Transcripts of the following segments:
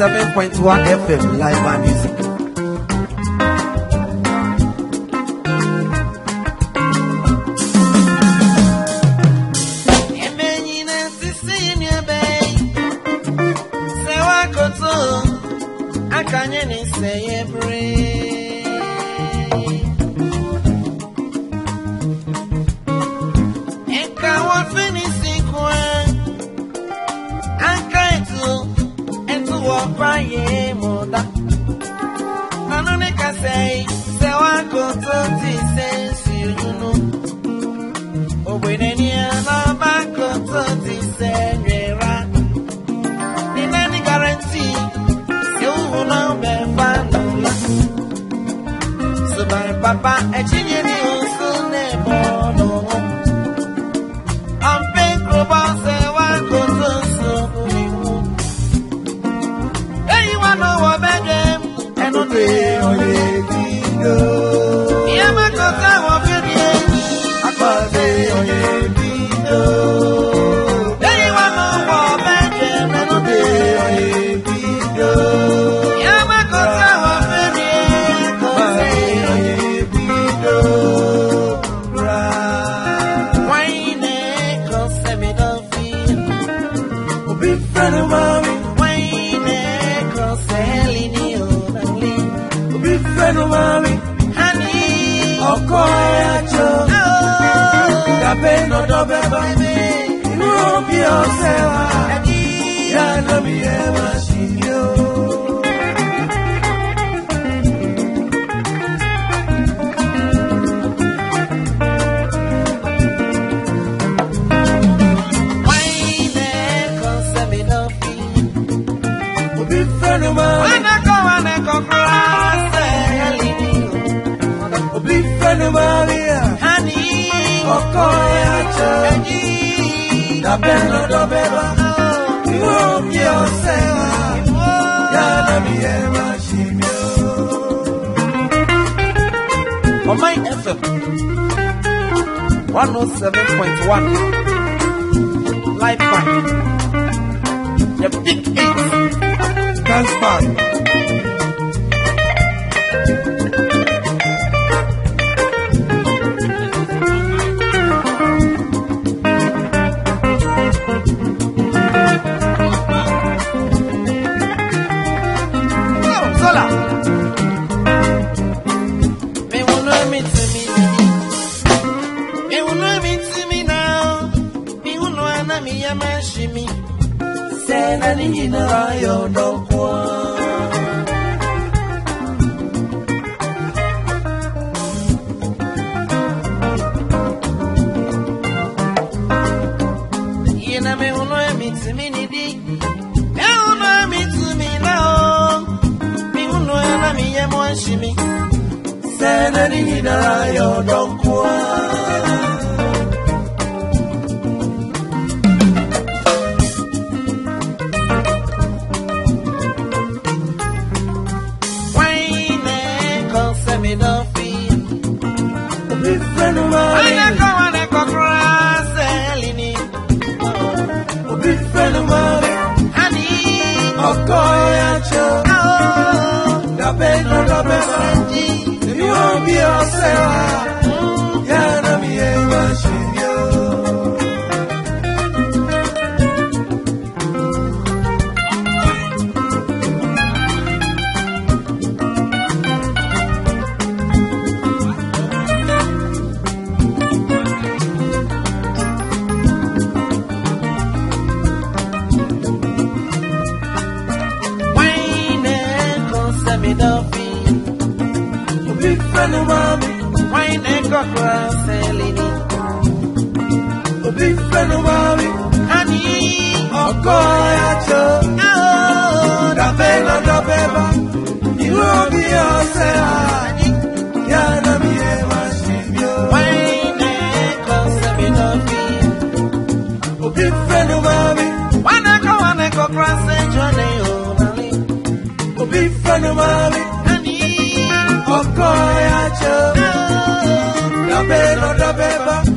107.1 FM live and music. For my FM one oh seven point one Life Band The Big Eight Dance Band. na na nini nayondokwa Sanity, now you're not quiet. bẹ́ẹ̀ lọ́dọ̀ bẹ́ẹ̀ máa ń jí èmi ò bí ọ̀sẹ̀ wa. Rabeba, Rabeba.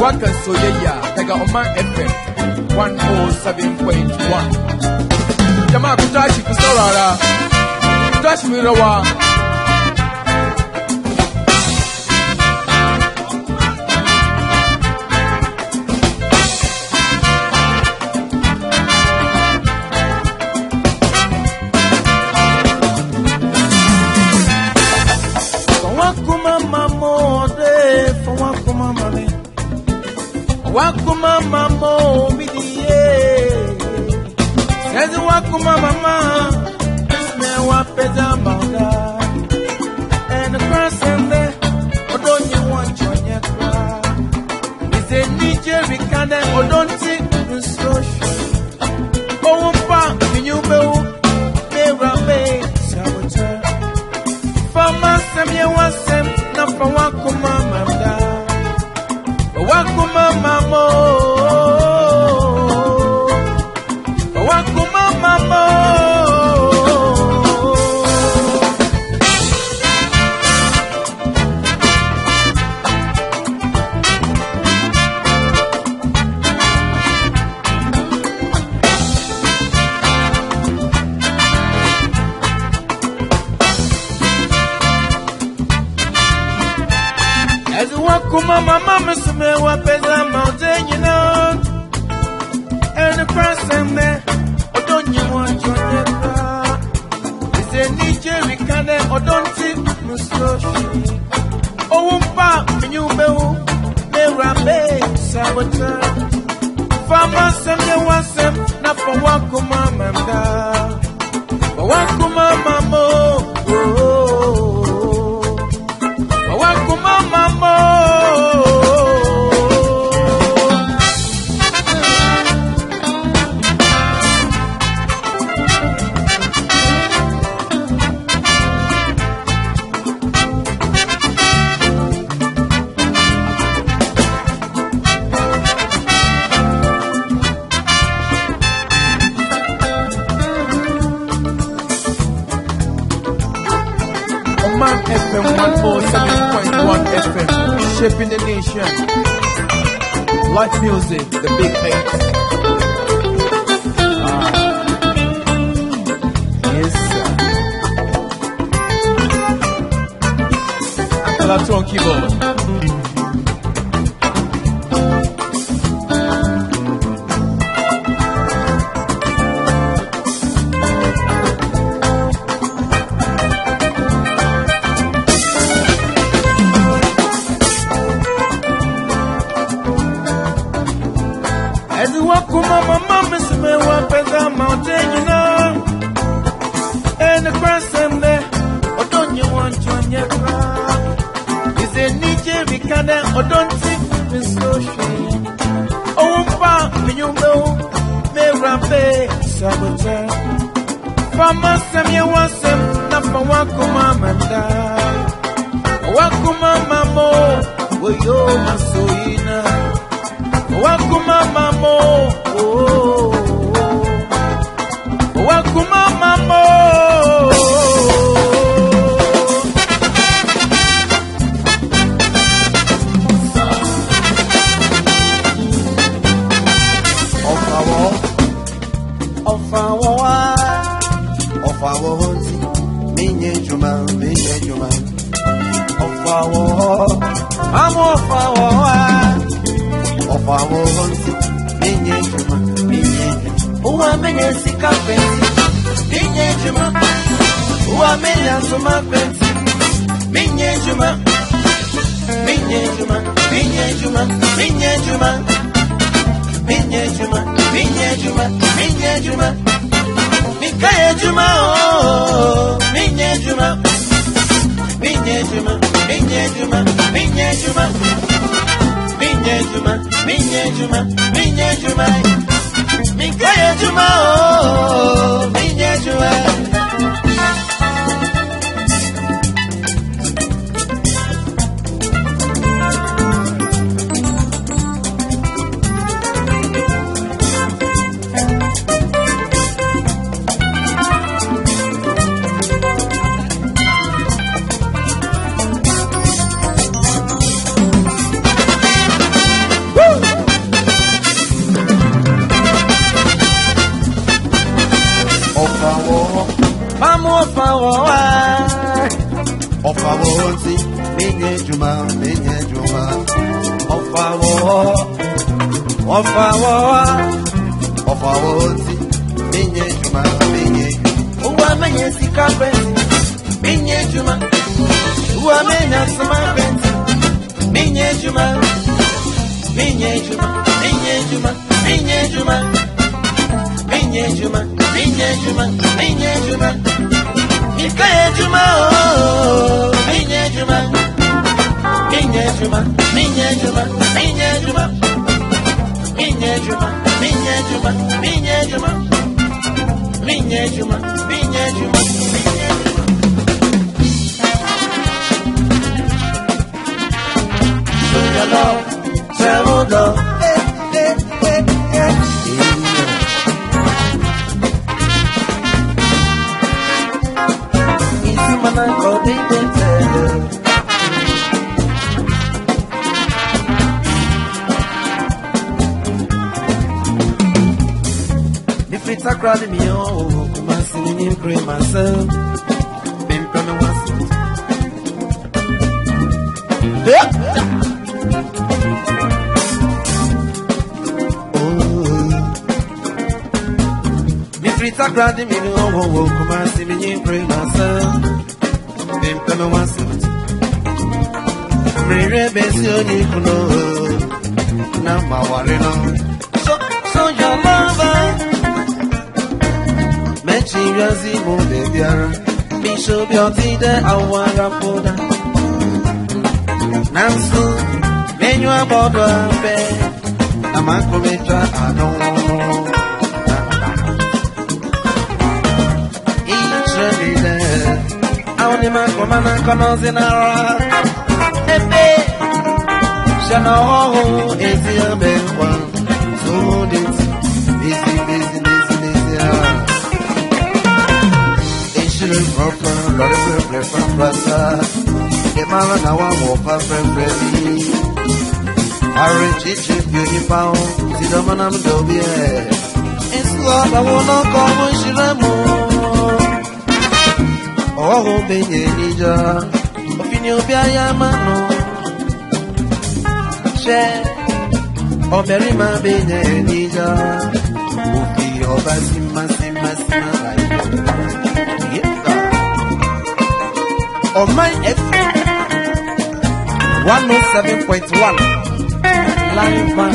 Waka Soyeya, Tega Oman FM, 107.1. Jamaa kutashi kusawara, kutashi mirawa, wakuma mama bidiye sezi wakuma mama isme wapeza manga and krasende odonye wanchonyekwa nize nije vikande odonti in the nation. Live music, the big thing. Ah. Yes, sir. Clap on keyboard. odonti oh, misoshi owompa oh, minyumbe mewrambe sabote fama samye wasem nafa wakuma manda wakuma mamo woyo masoyina wakuma mamo juma penzi minye juma minye juma minye juma minye juma minye juma minye juma minye juma mikaye juma oh minye juma minye juma minye juma minye juma minye juma minye juma minye juma mikaye juma oh minye juma ọ̀fàwọ̀ wa ọ̀fàwọ̀ oti menye juma menye owó amẹ́yẹ sika pẹ́ntì menye juma owó amẹ́yẹ asọ́mà pẹ́ntì menye juma menye juma menye juma menye juma menye juma menye juma menye juma mikaye juma ooo menye juma menye juma menye juma menye juma. minha Edma, minha Edma, minha Edma, minha Edma, minha Edma, minha Edma. Your love. crowd me on, oh, come and see me pray myself. Been from once. Oh, me free me no me on, come and see me pray myself. Been from once. Me rebesi oni kuno, na mawari no. So, so your lover mo echiri mbe bịara misi obi ọtide awarapụda na nso menyu abọdụ abe amakụrịta adọwụrụ icheride aụnịmakụma na nkọnọzi nara ebe siana ọhụụ ezi ebe nkwa zụrụ frɔfrɔ lɔri fɛfɛ frɔfrɔ sa ìmọ̀ràn náà wà wọ̀ fẹ́fẹ́fẹ́ bí. àrùn títí fi onípa ó ti dánmọ́ náà ló dọ̀bí ẹ̀. ìṣúra làwọn náà kọ́ ọmọ ìṣirẹ́ mọ́. ọ̀rọ̀ bẹ̀yẹ̀ níjà òfin ni òbí ayé máa nù. ṣé ọbẹ̀rin máa bẹ̀yẹ̀ níjà òfin ọba sí ọ̀man ẹ̀fẹ̀ one oh seven point one láyé bá.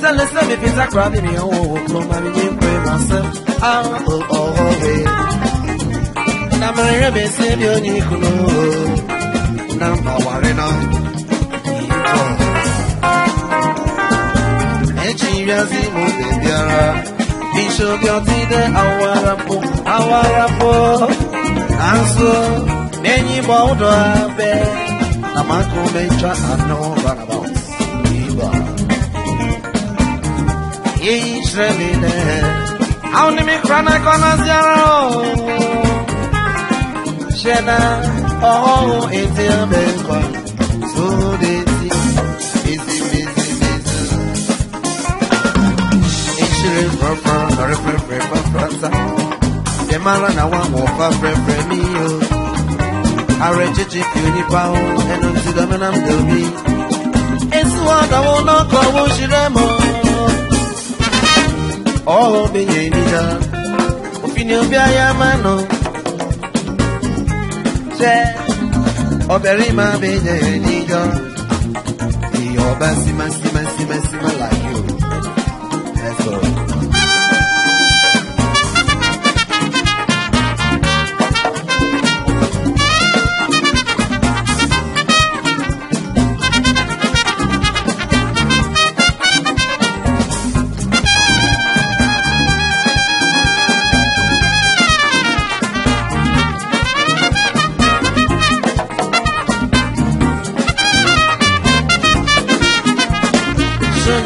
Listen, listen, if it's a crowd in your own room, I'm in prayer myself. I'm all away. I'm a rebel, save your Nicola. Number one, and I'm Nigeria's in Mobia. Bishop, your tea, the Awarapo, Awarapo. And so, Israel How ni mi krana kona ziaro Shena oh iti abenko So deti Izi mizi mizi Israel papa Hore pre pre pa prata Demala na wangu pa pre pre miyo Are chichi piuni Esu wada wushiremo ọhụụ benye nija òfin ọbẹ̀ ayé amánà ṣe ọbẹ̀ rí máa benye nija ìyọba símásímásímásímá láì.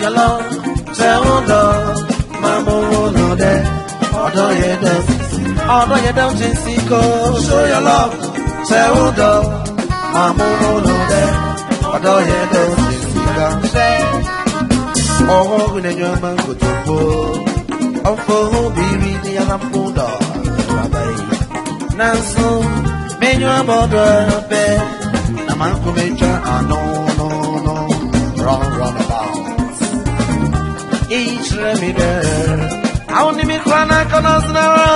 yọlọ ṣe ń lọ máa mọ owó lọ dẹ ọdọ yẹn dán sísí. ọdọ yẹn dán sísí kó. ṣó yọlọ ṣe ń lọ máa mọ owó lọ dẹ ọdọ yẹn dán sísí ká. ọwọ́ ògùn ẹ̀yọ́ máa ń gòtò fò ọ̀fọ̀ obìnrin ní alápòdà bàbá yìí. náà sún mẹ́yìn àbọ̀dọ̀ ẹ̀ bẹ́ẹ̀ na manco mecha ano no no run run each remedy. Aun mi kwana konos na ro,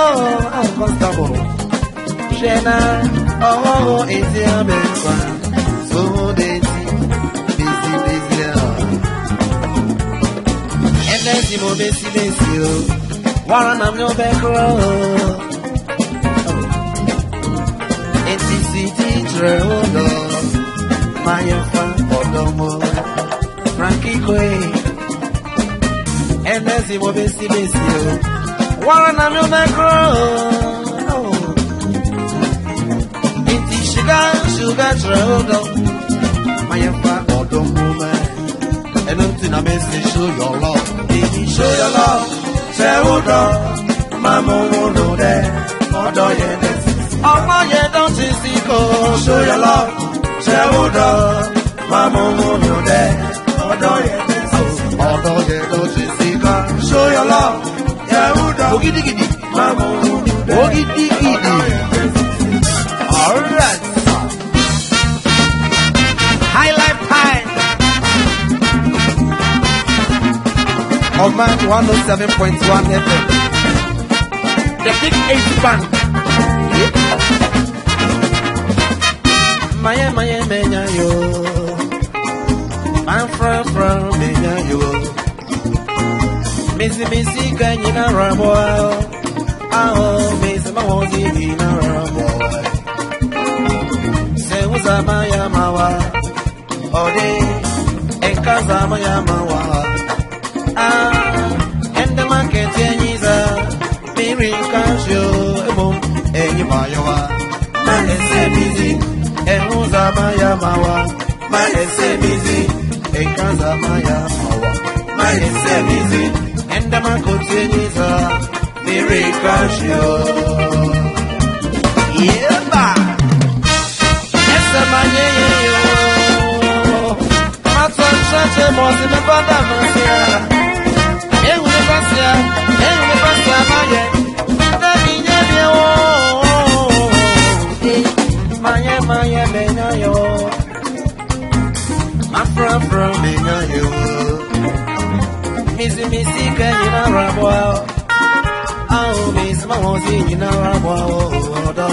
al kostabo. Shena, oh oh, ezi amen kwa, so dezi, busy busy oh. Enezi mo besi besi oh, waran am yo bekro. Eti si titre odo, mayan fa Frankie Quay. And as bẹsí bẹsí o wọn you mi ọmọ ẹkọ nti ṣúgà ṣúgà ṣúrẹ sugar, mayẹ fa ọdọ mọmọ ẹnu tí na mi sì ṣó yọ lọ èyí ṣó yọ lọ ṣẹ ọdọ máa mú wọn lò dẹ ọdọ yẹn dẹ ọmọ yẹn dán ti sí kò ṣó yọ lọ ṣẹ ọdọ máa mú wọn lò dẹ ọdọ yẹn dẹ ọdọ yẹn dán ti mama, show your love. Yehuda, Ogidigidi, mama, Ogidigidi. All right. High life time. On my 107.1 FM. The Big Eight Band. Yeah. Miami, Miami, yo. My friend, from Miami, yo. Missy Missy can you not run well? Oh, Missy, my one's in a rumble. Say, what's up, my Yamawa? Oh, they, and Kaza, my Yamawa. Ah, and the market, and he's a very casual, and you buy your one. Man, it's a busy ehuza maya mawa maesemizi ekaza maya mawa maesemizi ndị maka otu enyi zọ mmiri kashi yeba esemanye ya yo matụ nchache ma ọ dị mebe ọ damasị ya ehuru basị ya ehuru basị ya manye ndị dị nye bịa manye manye menye yo mafra fra menye yo misi misi ka nyina rabɔ awo misi ma wɔn si nyina rabɔ ɔdɔ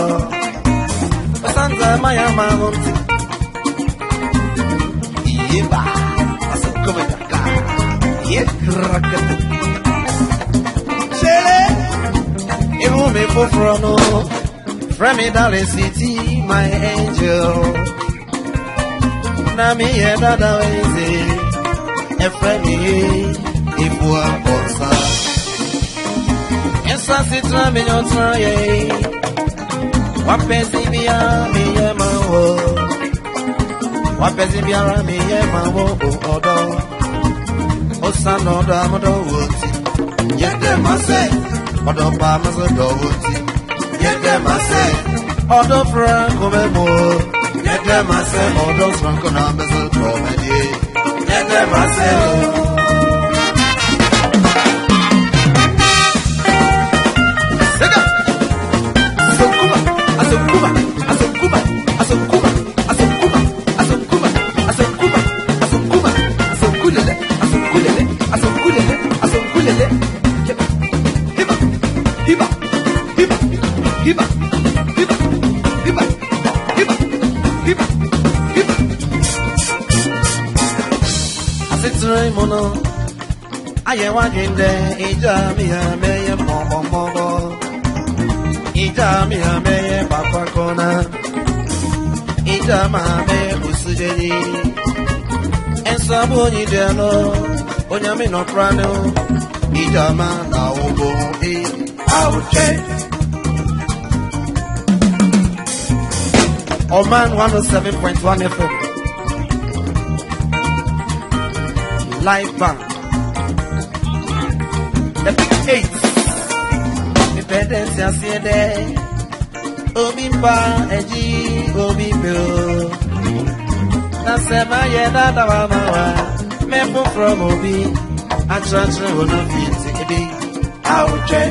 basanta ma ya ma wɔn ti iye ba aso kɔmɛ kaka iye kira kata sele ihu mi foforɔ no frɛ mi dale city my angel na mi yɛ dada wɛnze ɛfrɛ mi yɛ et bois pour ça. Et ça c'est très mignon, très yé. Wapesi bien, miye mawo. Wapesi bien, miye mawo, o odo. O sano da modo woti. Yende mase, odo pa mase do woti. Yende mase, odo franco me mo. Yende mase, odo franco na mese promeni. Yende mase, odo. ayẹwo adwendɛ ɛgya mi a mɛyɛ mɔmɔmɔ. tia maame osije yi nsa bụ onye dị anọ onye amị nọkwa nụ ije ama na ọgwụgwọ e awụche ọman 107.1 fm live band the big eight independence ya si ede obi mpa eji obi beo nasema ye dadawa mawa mepo from obi atratrɛ wɔ no fi ntikidi awotwɛ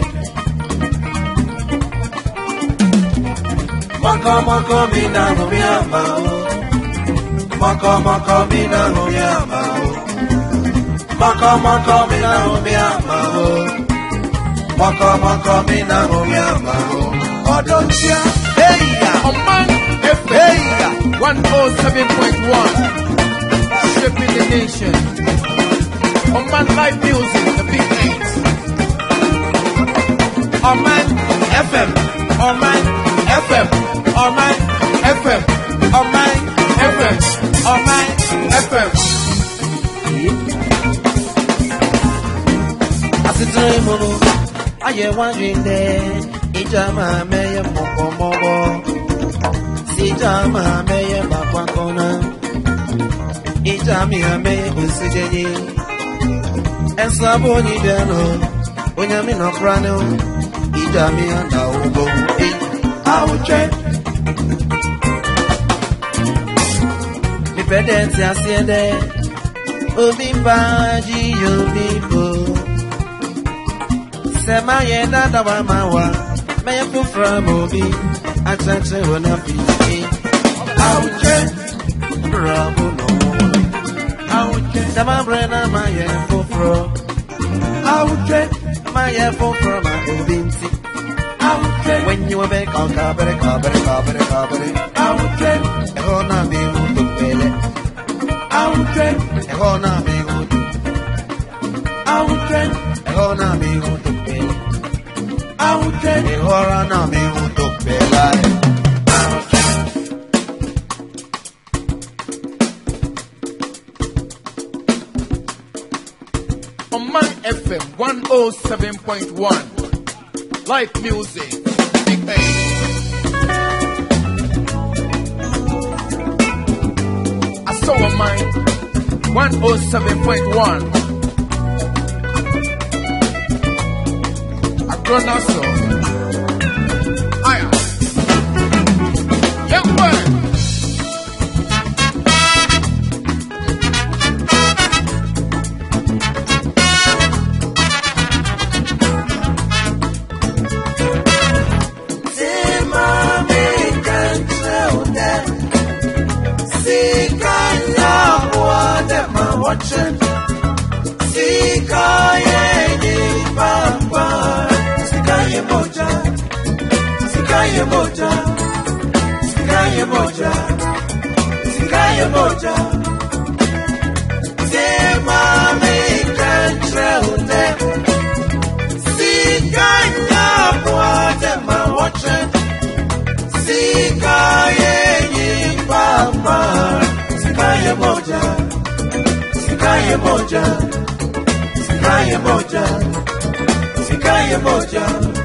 mɔkɔmɔkɔ mi na homi aba o mɔkɔmɔkɔ mi na homi aba o mɔkɔmɔkɔ mi na homi aba o mɔkɔmɔkɔ mi na homi aba o. Odontia. Hey, Oman FM. Hey, 107.1. Shaping the nation. Oman Live Music, the big names. Oman FM. Oman FM. Oman FM. Oman FM. Oman FM. Asitire mono, aye wanjinde ijama meye mokomogo sijama meye makwakona ijami ameye osijenyi esabu onyi deno onyami nokrano ijami na ugo auche nipedenti asiede obi mbaji yomibo sema ye dadawa mawa may I come from Obi, I said, I will not be me. I'll check, Bravo, no. I'll check, my brain, my air for fro. I'll check, my air for fro, my Obinti. When you are back, I'll cover it, cover it, cover it, cover it. I'll check, I'll not be able to pay it. I'll check, I'll not be able to. I'll check, I'll not be able to. ahute ihora na mi utopelae Oman FM 107.1 Live music Big Bang Soul Mind 107.1 coração. moja simame ikantrẹ une sikaye moja sikaye moja, sikaye moja.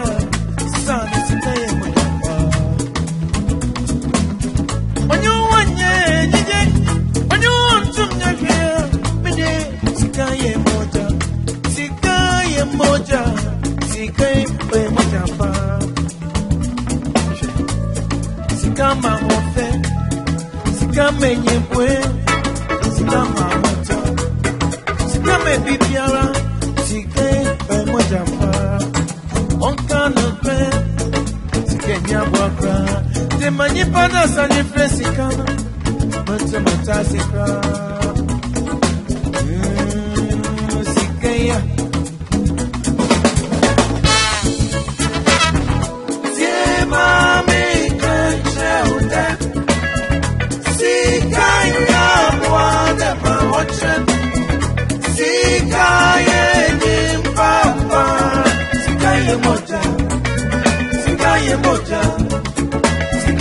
menye bwe sika mamata sika mebibiara sike bamwajafa onkana pe sike nyabwakra temanyipanasanyifre sikana matematasi kra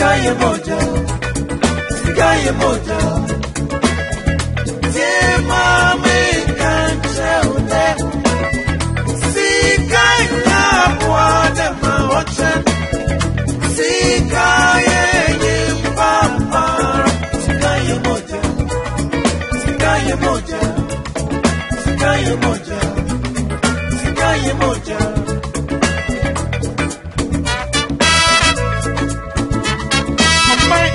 Sikaye moja, sikaye moja Simame kanteule Sigaya bwane maoche Sikaye nyipapara sikaye moja, sikaye moja sikaye moja, sikaye moja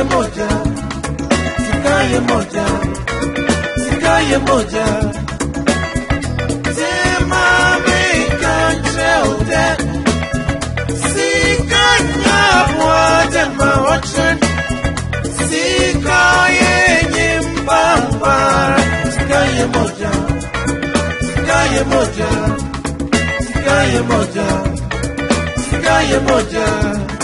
Sikaye moja, sikaye moja, sikaye moja. Temame kanche ode, sikanya wade maochen, sikaye nyimba mbara. Sikaye moja, sikaye moja, sikaye moja, sikaye moja. Sikaye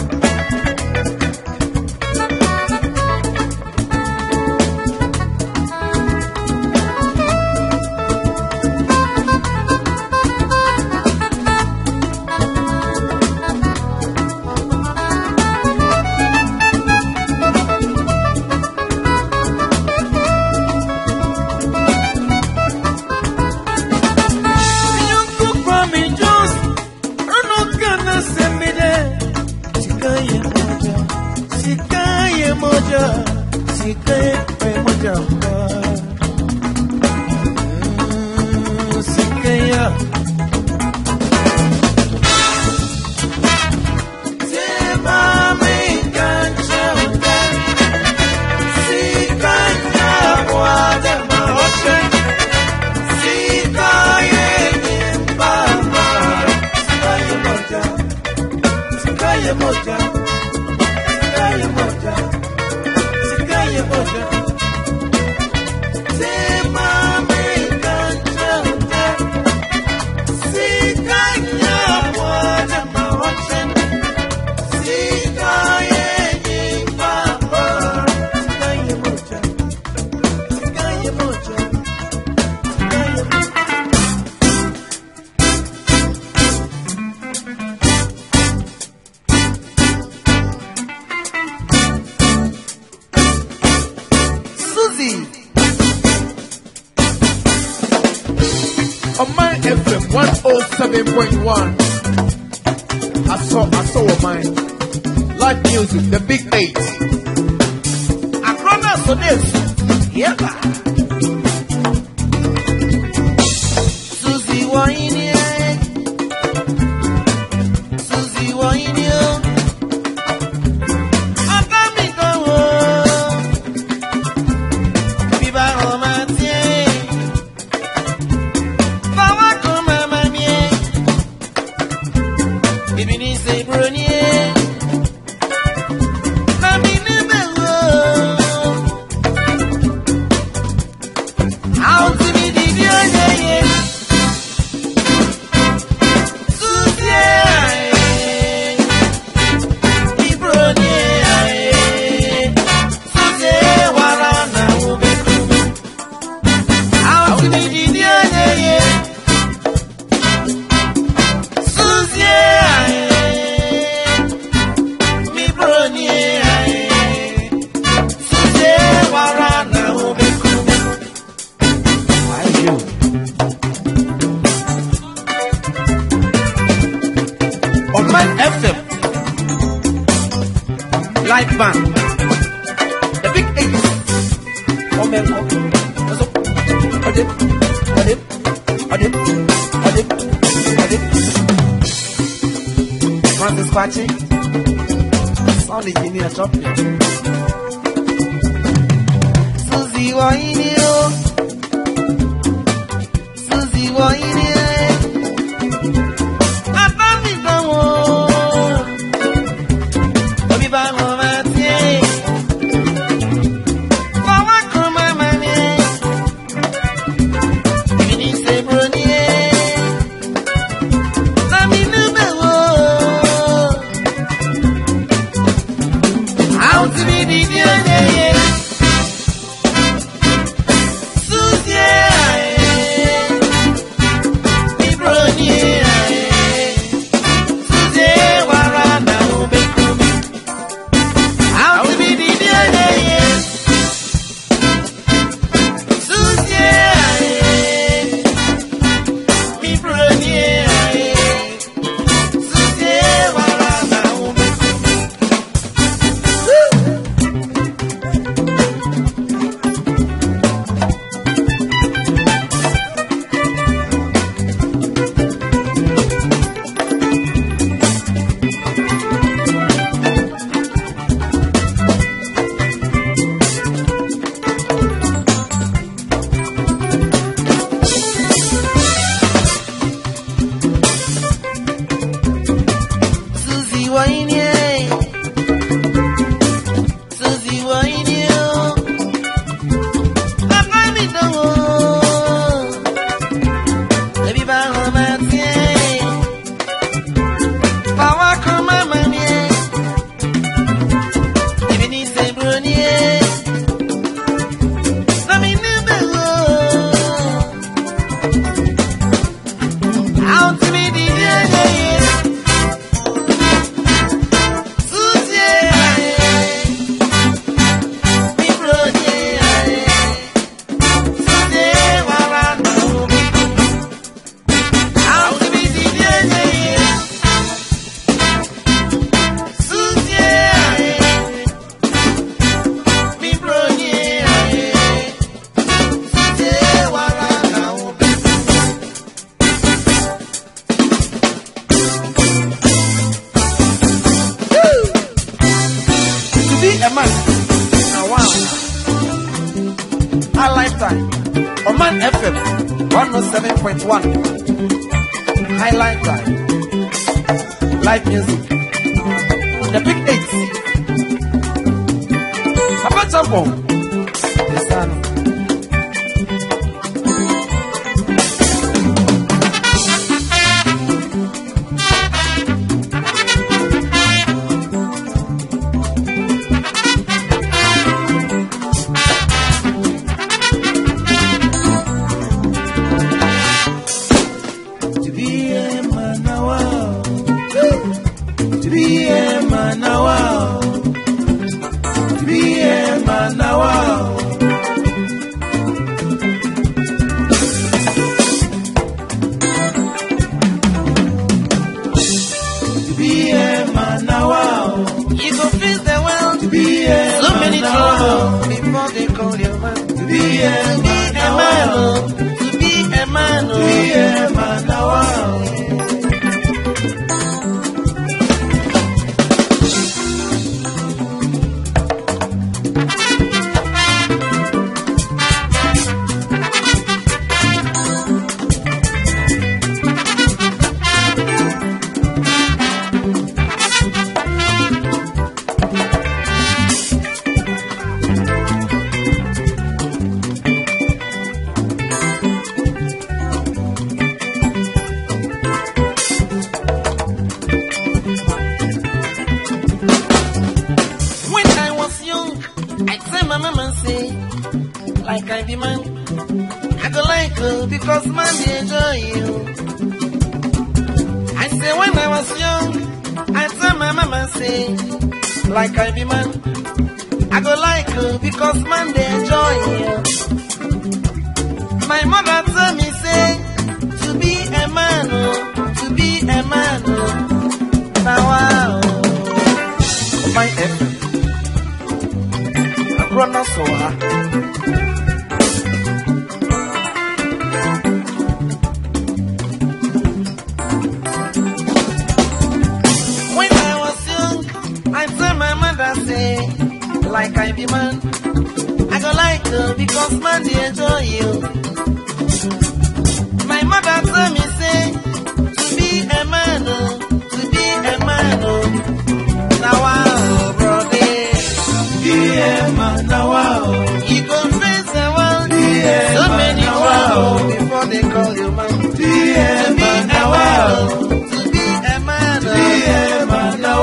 Seven point one. I saw, I saw a mine. Live music, the big eight. I promise for this. Yeah. Highlight Live, live music, the big eight, Papa Chapo. like I be man. I go like her because man dey enjoy you. My mother tell me say to be a man, oh, to be a man, oh, now wow, brother, be a man, now wow. You face the world, so many now wow before they call you man. Oh, to be a man, oh. man, now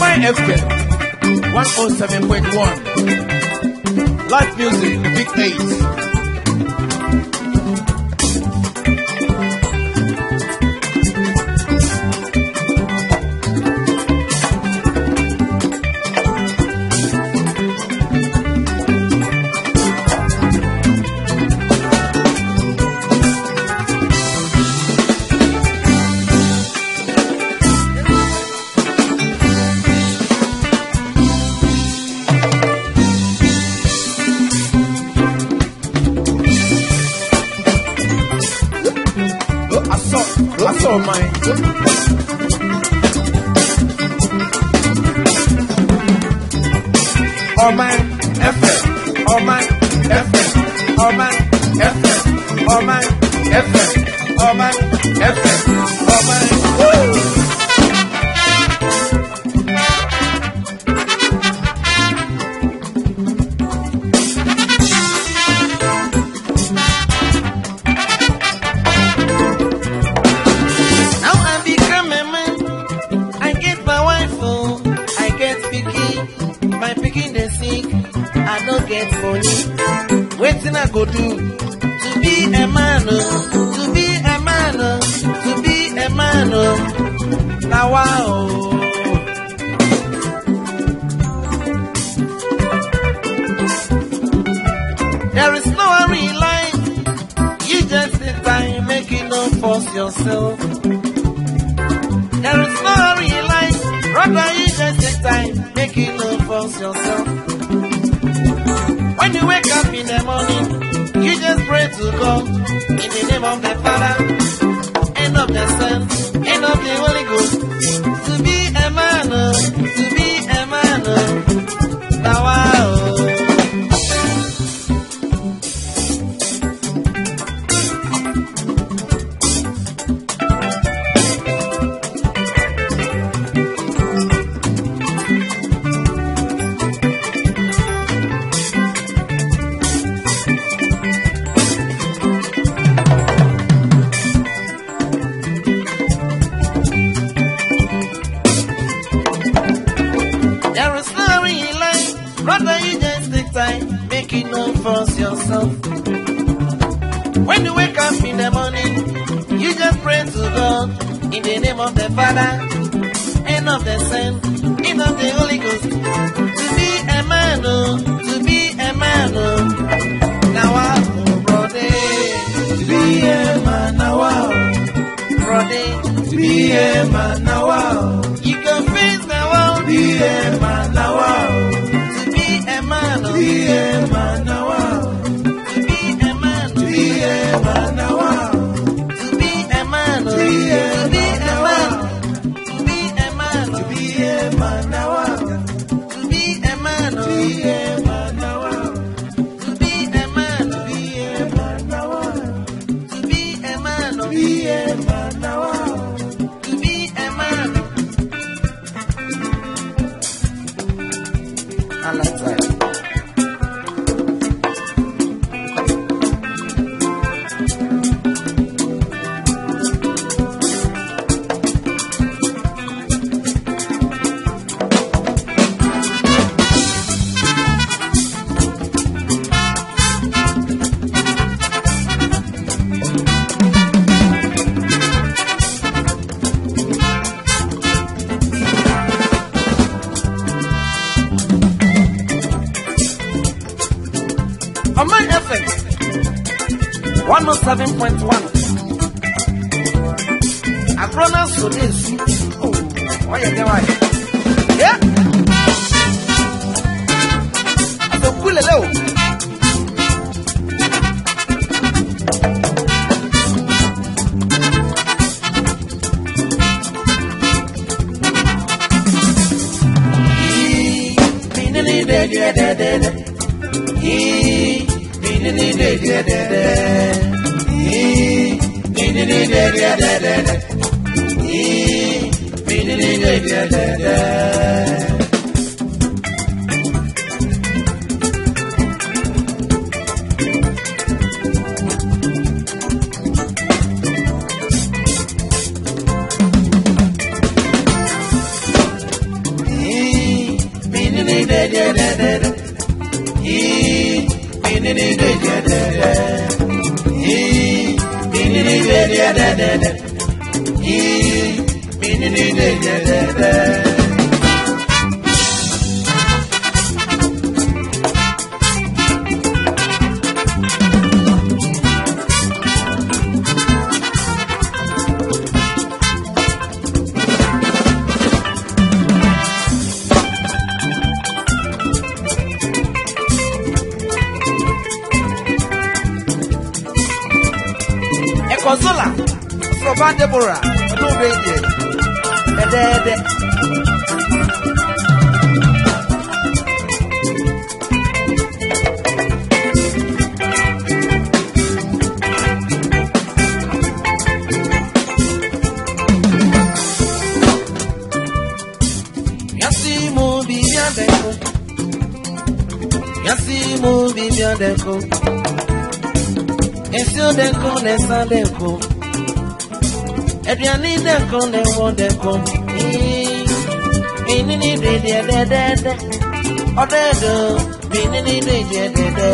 my FM. 107.1. Live music, Big 8. you no force yourself. There is no hurry in life, rather you just take time, make no force yourself. When you wake up in the morning, you just pray to God in the name of the Father, and of the Son, and of the Holy Ghost. To be a man, uh, to be 107.1. Agro na so dey su. Oh, why you get why? Yeah. So Asokulele o. Esio denko ne sa denko. Aduane denko ne wo denko. Mini ni de de de de de. Odedo mini ni de de de de.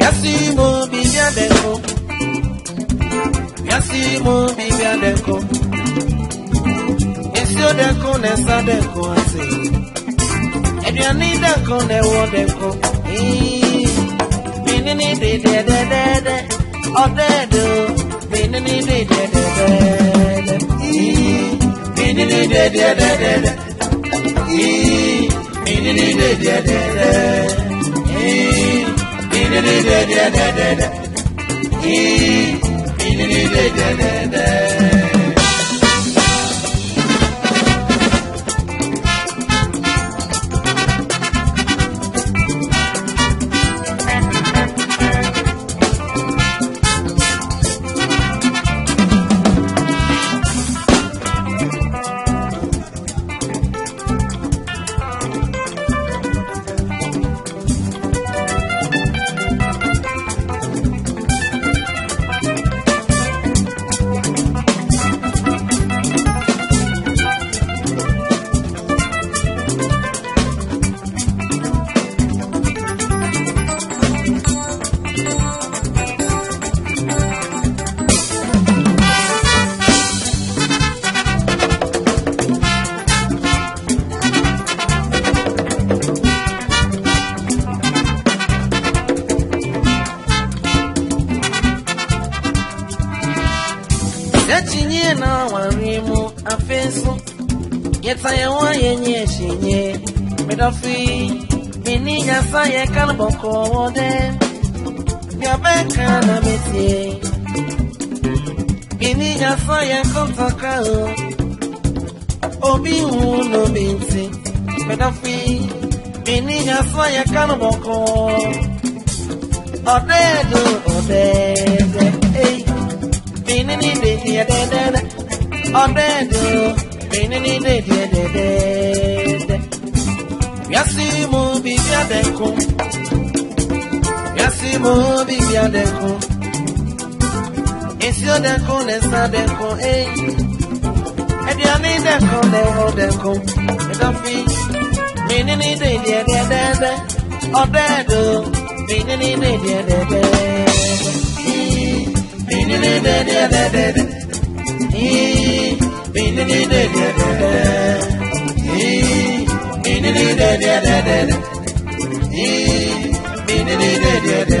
Yasimo bibia denko. Yasimo bibia denko. Esio denko ne sa denko ase. Aduane denko ne wo denko. Minini de de de de de Odedo Minini de de de de de Minini de de de de de Minini de de de de Minini de de de de de Minini de de de de yẹ kó fọkàn o obi hun lomi ntì pẹ̀dọ́fì mi níyà sọ yẹ kánú mọ̀kọ́ ọ̀dẹ́ ẹ̀dọ́ ọ̀dẹ́ ẹ̀dẹ́ ẹ̀yí mi níní dèdí ẹ̀dẹ́dẹ́dẹ́ ọ̀dẹ́ ẹ̀dọ́ mi níní dèdí ẹ̀dẹ́dẹ́dẹ́ yasi mu bibi adẹ́kun yasi mu bibi adẹ́kun. Esi o deko ne sa deko ei. Edi ani deko ne ho deko. Edofi. Mini ni de de de de de. Odedo. Mini ni de de de de. Mini ni de de de de de. Mini ni de de de de. Mini ni de de de de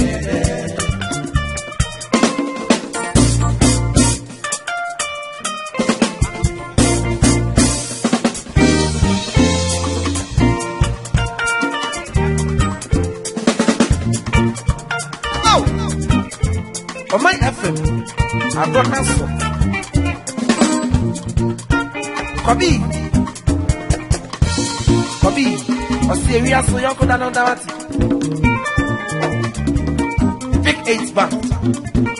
ti eri aso yanko dana dawati. Pick eight back.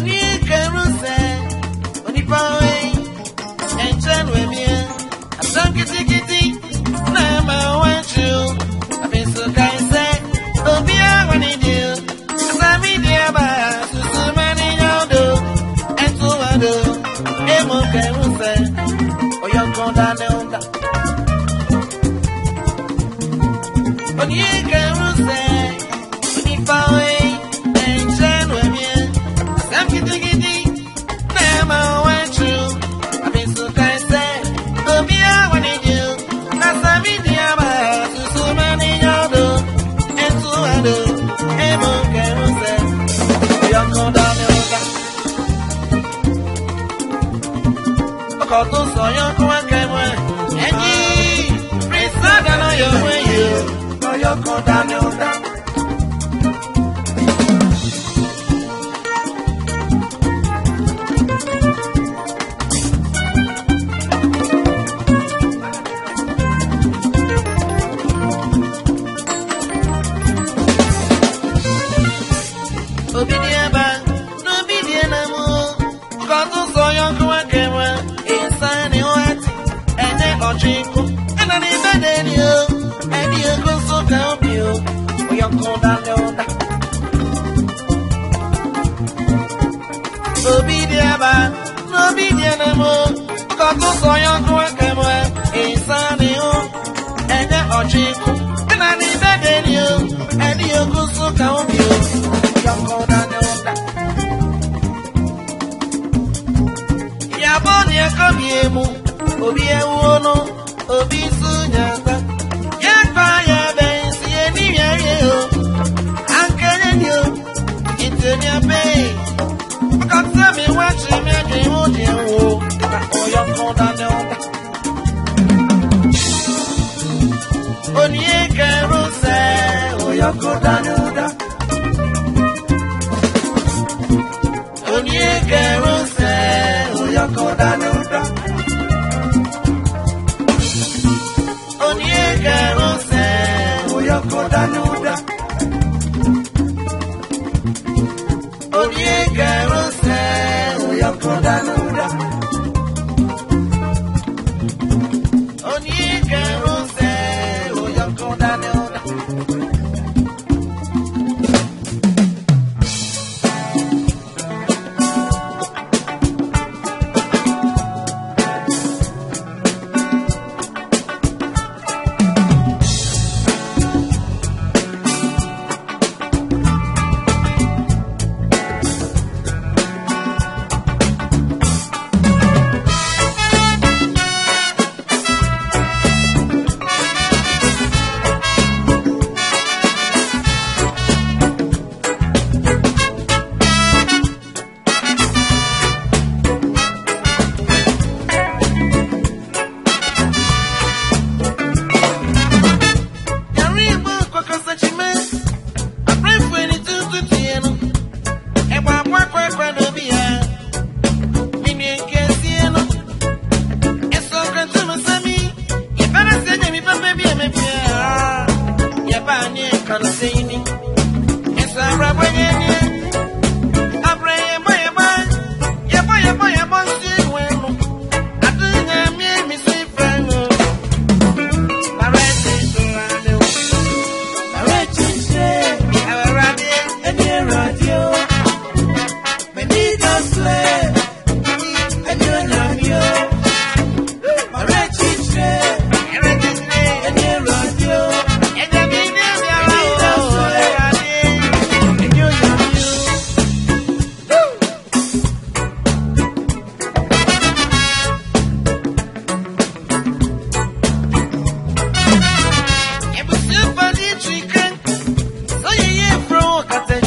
money. Godanu. But the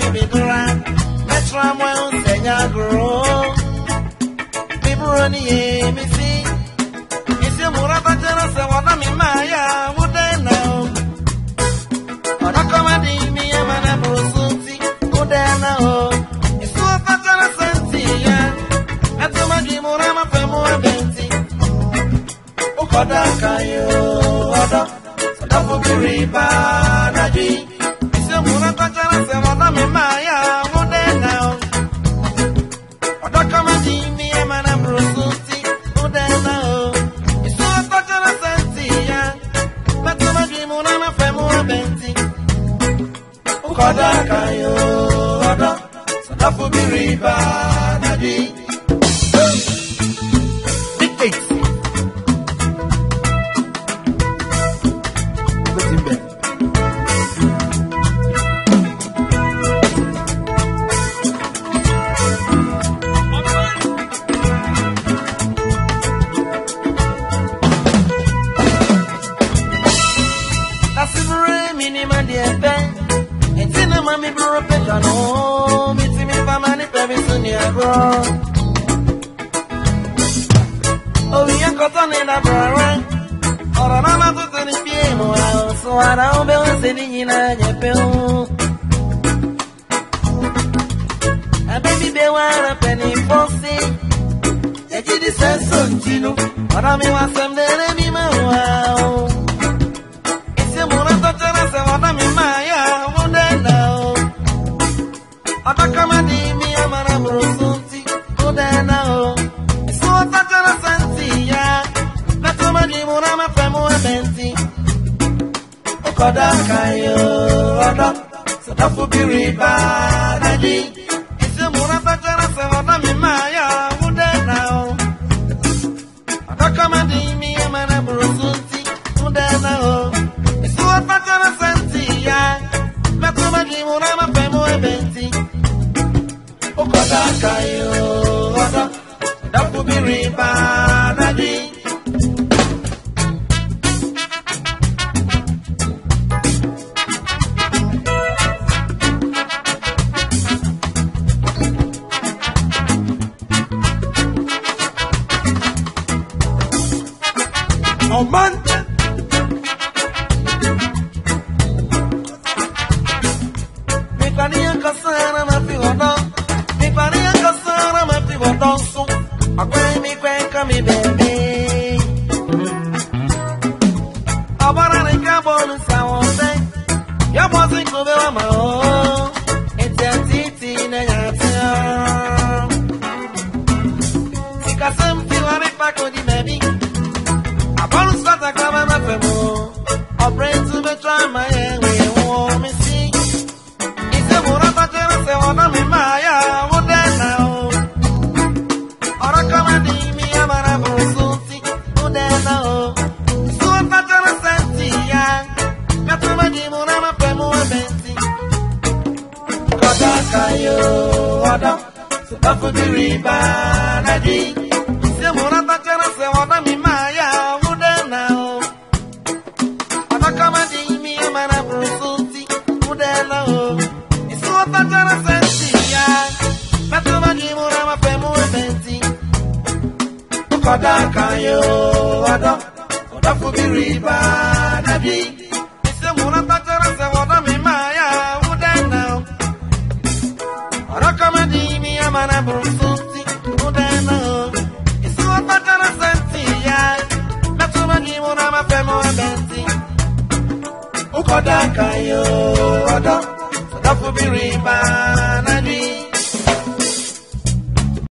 mi mi dura mẹtura mọ ẹhún sẹyìn agoro bíbúrò nìyẹn mi sí ìsí múra bàtẹ rọsẹ wọdọ mi máa yà wúdẹ náà o ọdọ kọmọdé mi yẹ máa nà bùrù sùn ti wúdẹ náà o ìsú bàtẹ rọsẹ ti yá mẹtọmọdé múra máa fẹ mú abẹ ti ó kọ dáa.